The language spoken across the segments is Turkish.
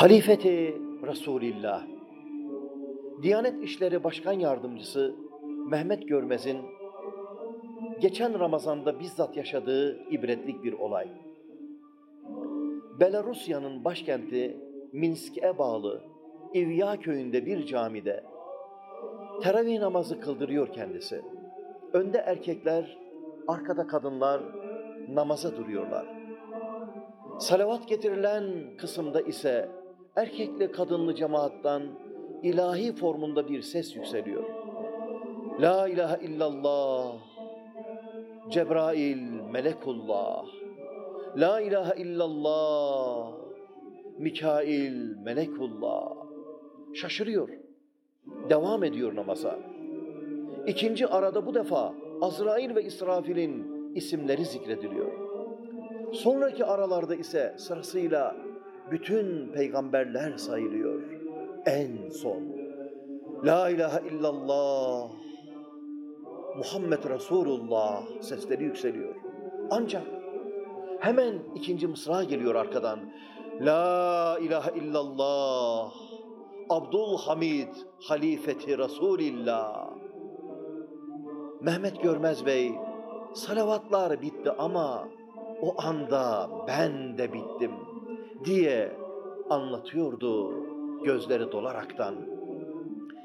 Halifeti Resulillah Diyanet İşleri Başkan Yardımcısı Mehmet Görmez'in geçen Ramazan'da bizzat yaşadığı ibretlik bir olay. Belarusya'nın başkenti Minsk'e bağlı İvya köyünde bir camide teravih namazı kıldırıyor kendisi. Önde erkekler, arkada kadınlar namaza duruyorlar. Salavat getirilen kısımda ise erkekli kadınlı cemaattan ilahi formunda bir ses yükseliyor. La ilahe illallah, Cebrail, Melekullah. La ilahe illallah, Mikail, Melekullah. Şaşırıyor. Devam ediyor namaza. İkinci arada bu defa Azrail ve İsrafil'in isimleri zikrediliyor. Sonraki aralarda ise sırasıyla bütün peygamberler sayılıyor. En son La ilahe illallah Muhammed Resulullah sesleri yükseliyor. Ancak hemen ikinci mısra geliyor arkadan. La ilahe illallah Abdülhamid halifeti Resulillah. Mehmet Görmez Bey salavatlar bitti ama o anda ben de bittim diye anlatıyordu gözleri dolaraktan.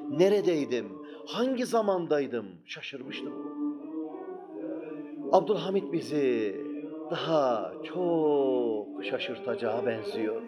Neredeydim, hangi zamandaydım şaşırmıştım. Abdülhamit bizi daha çok şaşırtacağı benziyor.